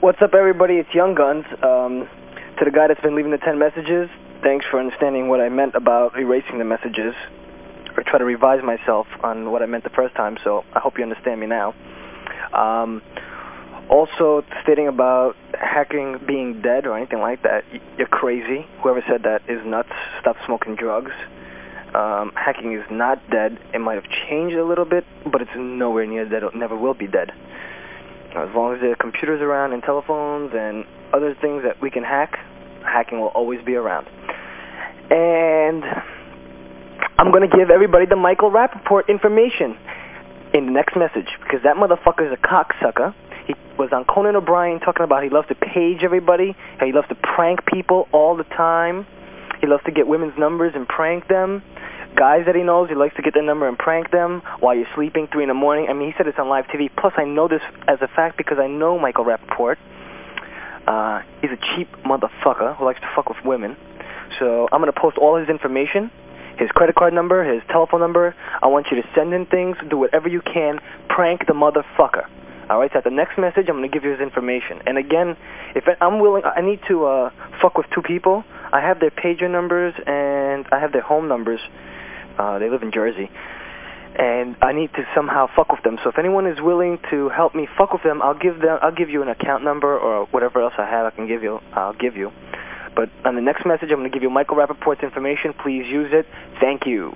What's up, everybody? It's Young Guns. Um, to the guy that's been leaving the 10 messages, thanks for understanding what I meant about erasing the messages. Or try to revise myself on what I meant the first time, so I hope you understand me now. Um, also, stating about hacking being dead or anything like that, you're crazy. Whoever said that is nuts. Stop smoking drugs. Um, hacking is not dead. It might have changed a little bit, but it's nowhere near dead. It never will be dead. As long as there are computers around and telephones and other things that we can hack, hacking will always be around. And I'm going to give everybody the Michael Rapaport information in the next message because that motherfucker is a cocksucker. He was on Conan O'Brien talking about he loves to page everybody, how he loves to prank people all the time. He loves to get women's numbers and prank them. Guys that he knows, he likes to get their number and prank them while you're sleeping, 3 in the morning. I mean, he said it's on live TV. Plus, I know this as a fact because I know Michael Rapaport. Uh, he's a cheap motherfucker who likes to fuck with women. So I'm going to post all his information, his credit card number, his telephone number. I want you to send in things, do whatever you can, prank the motherfucker. All right, so at the next message, I'm going to give you his information. And again, if I'm willing, I need to uh, fuck with two people. I have their pager numbers and I have their home numbers. Uh, they live in Jersey. And I need to somehow fuck with them. So if anyone is willing to help me fuck with them, I'll give them. I'll give you an account number or whatever else I have. I can give you. I'll give you. But on the next message, I'm going to give you Michael Rapaport's information. Please use it. Thank you.